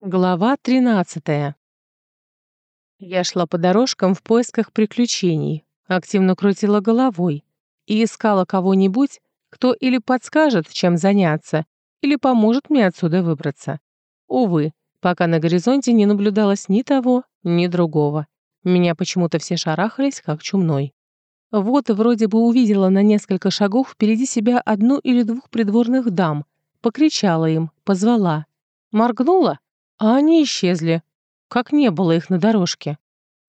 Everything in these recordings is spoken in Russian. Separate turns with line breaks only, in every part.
Глава 13. Я шла по дорожкам в поисках приключений, активно крутила головой и искала кого-нибудь, кто или подскажет, чем заняться, или поможет мне отсюда выбраться. Увы, пока на горизонте не наблюдалось ни того, ни другого. Меня почему-то все шарахались, как чумной. Вот вроде бы увидела на несколько шагов впереди себя одну или двух придворных дам, покричала им, позвала. Моргнула а они исчезли, как не было их на дорожке.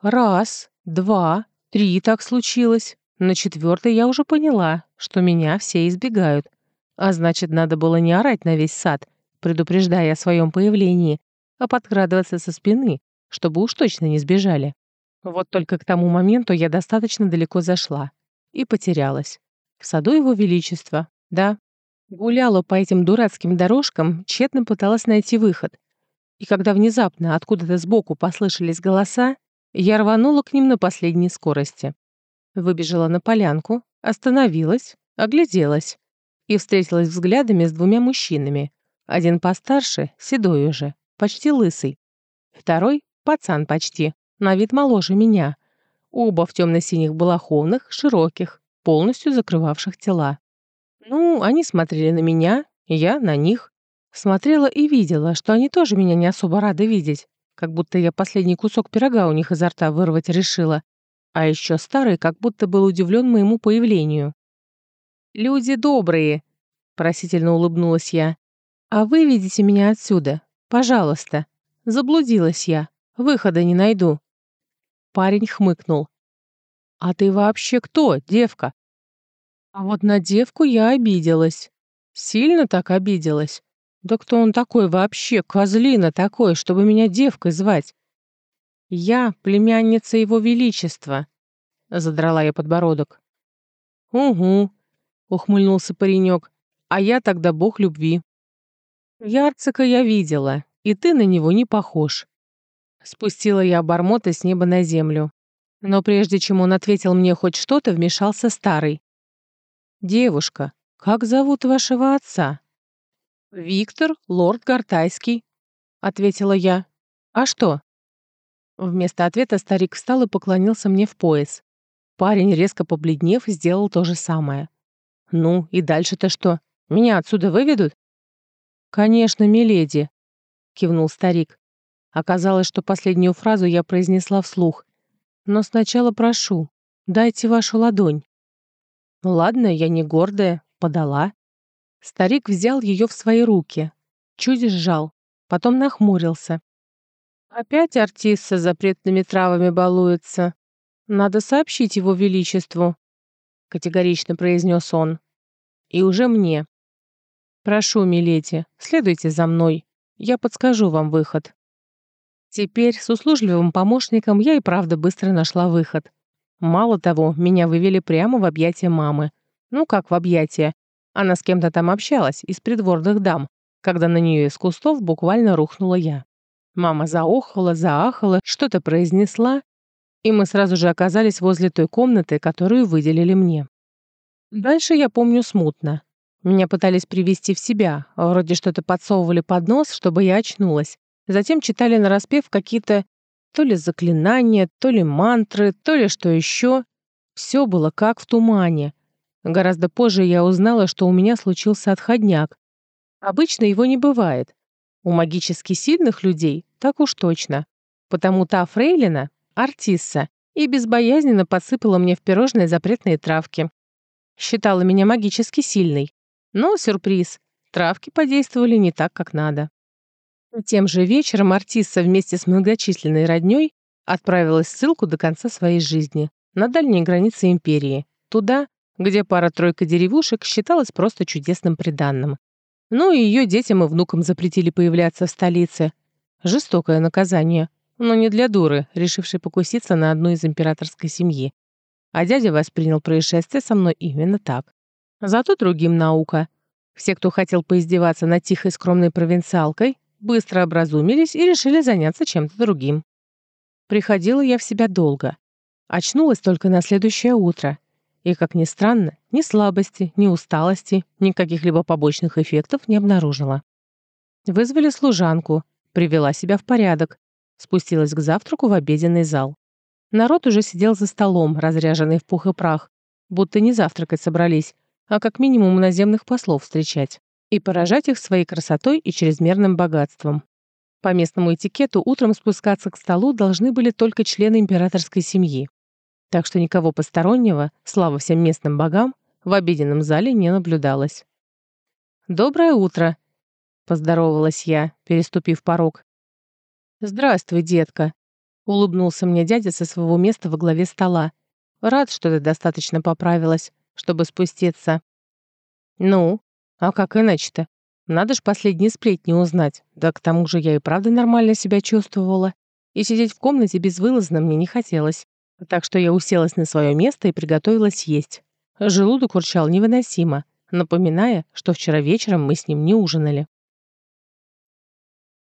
Раз, два, три так случилось. На четвертой я уже поняла, что меня все избегают. А значит, надо было не орать на весь сад, предупреждая о своем появлении, а подкрадываться со спины, чтобы уж точно не сбежали. Вот только к тому моменту я достаточно далеко зашла и потерялась. В саду его величества, да. Гуляла по этим дурацким дорожкам, тщетно пыталась найти выход — и когда внезапно откуда-то сбоку послышались голоса, я рванула к ним на последней скорости. Выбежала на полянку, остановилась, огляделась и встретилась взглядами с двумя мужчинами. Один постарше, седой уже, почти лысый. Второй — пацан почти, на вид моложе меня. Оба в темно-синих балахонах, широких, полностью закрывавших тела. Ну, они смотрели на меня, я на них. Смотрела и видела, что они тоже меня не особо рады видеть, как будто я последний кусок пирога у них изо рта вырвать решила. А еще старый как будто был удивлен моему появлению. «Люди добрые!» — просительно улыбнулась я. «А вы видите меня отсюда? Пожалуйста. Заблудилась я. Выхода не найду». Парень хмыкнул. «А ты вообще кто, девка?» А вот на девку я обиделась. Сильно так обиделась. Да кто он такой вообще, козлина такой, чтобы меня девкой звать? Я племянница его величества, задрала я подбородок. Угу, ухмыльнулся паренек. А я тогда бог любви. Ярцика я видела, и ты на него не похож. Спустила я обормота с неба на землю. Но прежде чем он ответил мне хоть что-то, вмешался старый. «Девушка, как зовут вашего отца?» «Виктор, лорд Гартайский», — ответила я. «А что?» Вместо ответа старик встал и поклонился мне в пояс. Парень, резко побледнев, сделал то же самое. «Ну, и дальше-то что? Меня отсюда выведут?» «Конечно, миледи», — кивнул старик. Оказалось, что последнюю фразу я произнесла вслух. «Но сначала прошу, дайте вашу ладонь». «Ладно, я не гордая, подала». Старик взял ее в свои руки, чуть сжал, потом нахмурился. «Опять артист с запретными травами балуется. Надо сообщить его величеству», — категорично произнес он. «И уже мне. Прошу, миледи, следуйте за мной. Я подскажу вам выход». Теперь с услужливым помощником я и правда быстро нашла выход. Мало того, меня вывели прямо в объятия мамы. Ну как в объятия? Она с кем-то там общалась, из придворных дам, когда на нее из кустов буквально рухнула я. Мама заохала, заахала, что-то произнесла, и мы сразу же оказались возле той комнаты, которую выделили мне. Дальше я помню смутно. Меня пытались привести в себя, вроде что-то подсовывали под нос, чтобы я очнулась. Затем читали нараспев какие-то то ли заклинания, то ли мантры, то ли что еще. Все было как в тумане. Гораздо позже я узнала, что у меня случился отходняк. Обычно его не бывает. У магически сильных людей так уж точно. Потому та фрейлина, артисса, и безбоязненно подсыпала мне в пирожные запретные травки. Считала меня магически сильной. Но сюрприз. Травки подействовали не так, как надо. Тем же вечером артисса вместе с многочисленной роднёй отправилась в ссылку до конца своей жизни, на дальние границы империи, туда, где пара-тройка деревушек считалась просто чудесным приданным. Ну и ее детям и внукам запретили появляться в столице. Жестокое наказание, но не для дуры, решившей покуситься на одну из императорской семьи. А дядя воспринял происшествие со мной именно так. Зато другим наука. Все, кто хотел поиздеваться над тихой скромной провинциалкой, быстро образумились и решили заняться чем-то другим. Приходила я в себя долго. Очнулась только на следующее утро — и, как ни странно, ни слабости, ни усталости, ни каких-либо побочных эффектов не обнаружила. Вызвали служанку, привела себя в порядок, спустилась к завтраку в обеденный зал. Народ уже сидел за столом, разряженный в пух и прах, будто не завтракать собрались, а как минимум наземных послов встречать и поражать их своей красотой и чрезмерным богатством. По местному этикету утром спускаться к столу должны были только члены императорской семьи. Так что никого постороннего, слава всем местным богам, в обеденном зале не наблюдалось. «Доброе утро!» — поздоровалась я, переступив порог. «Здравствуй, детка!» — улыбнулся мне дядя со своего места во главе стола. «Рад, что ты достаточно поправилась, чтобы спуститься». «Ну, а как иначе-то? Надо ж последние сплетни узнать. Да к тому же я и правда нормально себя чувствовала. И сидеть в комнате безвылазно мне не хотелось. Так что я уселась на свое место и приготовилась есть. Желудок урчал невыносимо, напоминая, что вчера вечером мы с ним не ужинали.